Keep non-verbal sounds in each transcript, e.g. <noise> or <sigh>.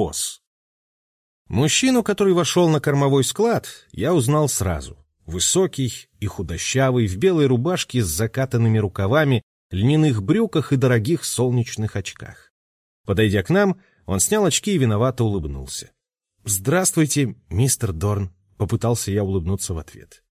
босс. Мужчину, который вошел на кормовой склад, я узнал сразу. Высокий и худощавый, в белой рубашке с закатанными рукавами, льняных брюках и дорогих солнечных очках. Подойдя к нам, он снял очки и виновато улыбнулся. «Здравствуйте, мистер Дорн», — попытался я улыбнуться в ответ.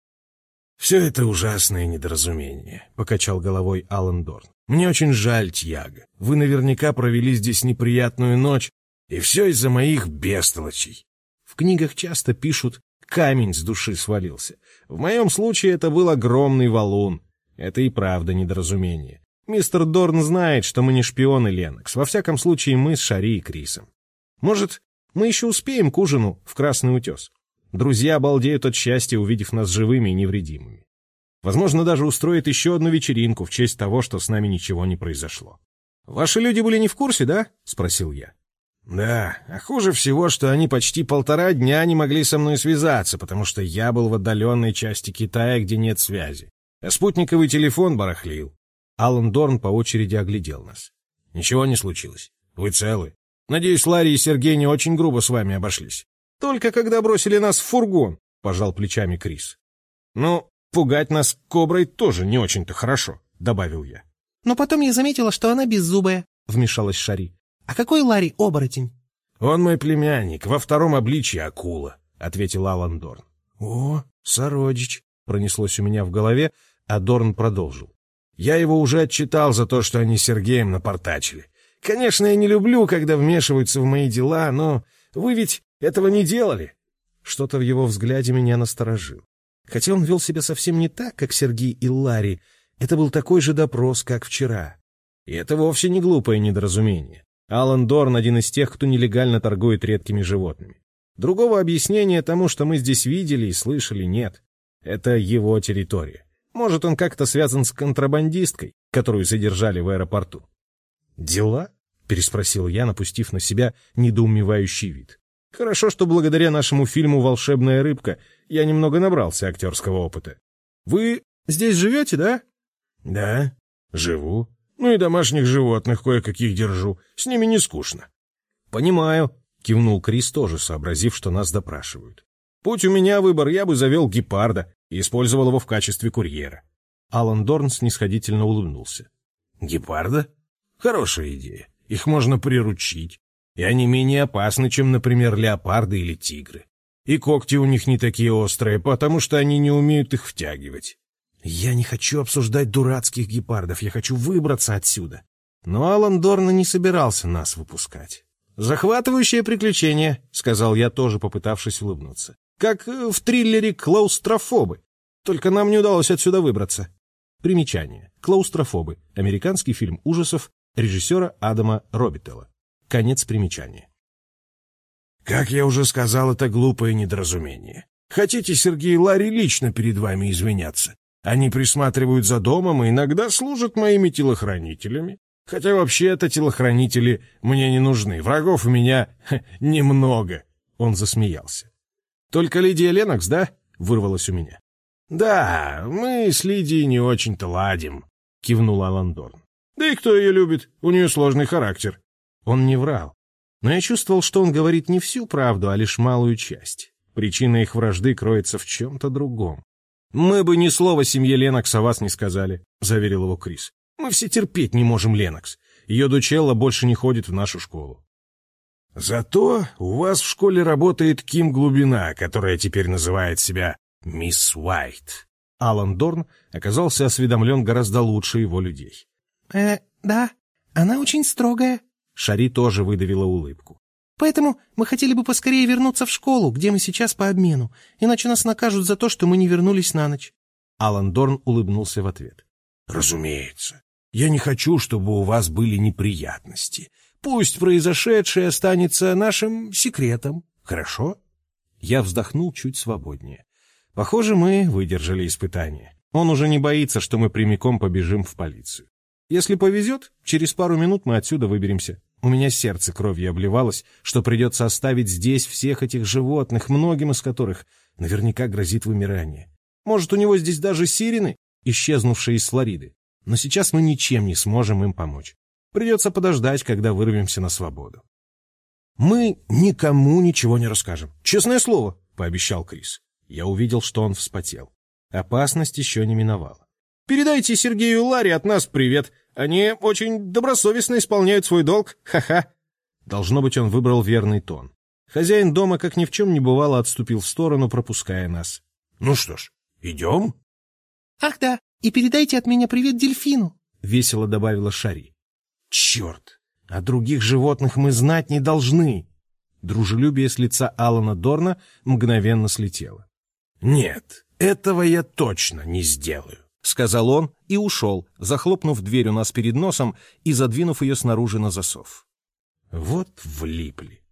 «Все это ужасное недоразумение», — покачал головой Алан Дорн. «Мне очень жаль, Тьяго. Вы наверняка провели здесь неприятную ночь, и все из-за моих бестолочей. В книгах часто пишут «камень с души свалился». В моем случае это был огромный валун. Это и правда недоразумение. Мистер Дорн знает, что мы не шпионы Ленокс. Во всяком случае, мы с Шари и Крисом. Может, мы еще успеем к ужину в Красный Утес? Друзья обалдеют от счастья, увидев нас живыми и невредимыми. Возможно, даже устроит еще одну вечеринку в честь того, что с нами ничего не произошло. «Ваши люди были не в курсе, да?» — спросил я. Да, а хуже всего, что они почти полтора дня не могли со мной связаться, потому что я был в отдаленной части Китая, где нет связи. А спутниковый телефон барахлил. Алан Дорн по очереди оглядел нас. Ничего не случилось. Вы целы. Надеюсь, Ларри и Сергей не очень грубо с вами обошлись. Только когда бросили нас в фургон, пожал плечами Крис. Ну, пугать нас коброй тоже не очень-то хорошо, добавил я. Но потом я заметила, что она беззубая, вмешалась Шари. «А какой Ларри оборотень?» «Он мой племянник, во втором обличье акула», — ответил Алан Дорн. «О, сородич», — пронеслось у меня в голове, а Дорн продолжил. «Я его уже отчитал за то, что они с Сергеем напортачили. Конечно, я не люблю, когда вмешиваются в мои дела, но вы ведь этого не делали». Что-то в его взгляде меня насторожило. Хотя он вел себя совсем не так, как Сергей и Ларри, это был такой же допрос, как вчера. И это вовсе не глупое недоразумение. Алан Дорн один из тех, кто нелегально торгует редкими животными. Другого объяснения тому, что мы здесь видели и слышали, нет. Это его территория. Может, он как-то связан с контрабандисткой, которую задержали в аэропорту. «Дела?» — переспросил я, напустив на себя недоумевающий вид. «Хорошо, что благодаря нашему фильму «Волшебная рыбка» я немного набрался актерского опыта. Вы здесь живете, да?» «Да, живу», ну и домашних животных кое-каких держу. С ними не скучно. — Понимаю, — кивнул Крис, тоже сообразив, что нас допрашивают. — Будь у меня выбор, я бы завел гепарда и использовал его в качестве курьера. Алан Дорн снисходительно улыбнулся. — Гепарда? Хорошая идея. Их можно приручить. И они менее опасны, чем, например, леопарды или тигры. И когти у них не такие острые, потому что они не умеют их втягивать. Я не хочу обсуждать дурацких гепардов, я хочу выбраться отсюда. Но Алан Дорна не собирался нас выпускать. «Захватывающее приключение», — сказал я, тоже попытавшись улыбнуться. «Как э, в триллере «Клаустрофобы». Только нам не удалось отсюда выбраться». Примечание. «Клаустрофобы». Американский фильм ужасов режиссера Адама Робитела. Конец примечания. «Как я уже сказал, это глупое недоразумение. Хотите, Сергей Ларри лично перед вами извиняться? Они присматривают за домом и иногда служат моими телохранителями. Хотя вообще-то телохранители мне не нужны. Врагов у меня <laughs> ха, немного. Он засмеялся. Только Лидия Ленокс, да? Вырвалось у меня. Да, мы с Лидией не очень-то ладим, кивнул Алан Дорн. Да и кто ее любит? У нее сложный характер. Он не врал. Но я чувствовал, что он говорит не всю правду, а лишь малую часть. Причина их вражды кроется в чем-то другом. «Мы бы ни слова семье Ленокс о вас не сказали», — заверил его Крис. «Мы все терпеть не можем Ленокс. Ее дочелла больше не ходит в нашу школу». «Зато у вас в школе работает Ким Глубина, которая теперь называет себя Мисс Уайт». Алан Дорн оказался осведомлен гораздо лучше его людей. «Э, да, она очень строгая». Шари тоже выдавила улыбку. Поэтому мы хотели бы поскорее вернуться в школу, где мы сейчас по обмену, иначе нас накажут за то, что мы не вернулись на ночь. Алан Дорн улыбнулся в ответ. Разумеется. Я не хочу, чтобы у вас были неприятности. Пусть произошедшее останется нашим секретом. Хорошо? Я вздохнул чуть свободнее. Похоже, мы выдержали испытание. Он уже не боится, что мы прямиком побежим в полицию. Если повезет, через пару минут мы отсюда выберемся. У меня сердце кровью обливалось, что придется оставить здесь всех этих животных, многим из которых наверняка грозит вымирание. Может, у него здесь даже сирены, исчезнувшие из Флориды. Но сейчас мы ничем не сможем им помочь. Придется подождать, когда вырвемся на свободу. Мы никому ничего не расскажем. Честное слово, — пообещал Крис. Я увидел, что он вспотел. Опасность еще не миновала. «Передайте Сергею и Ларе от нас привет. Они очень добросовестно исполняют свой долг. Ха-ха». Должно быть, он выбрал верный тон. Хозяин дома, как ни в чем не бывало, отступил в сторону, пропуская нас. «Ну что ж, идем?» «Ах да, и передайте от меня привет дельфину», — весело добавила Шари. «Черт! О других животных мы знать не должны!» Дружелюбие с лица Алана Дорна мгновенно слетело. «Нет, этого я точно не сделаю», — сказал он и ушел, захлопнув дверь у нас перед носом и задвинув ее снаружи на засов. Вот влипли.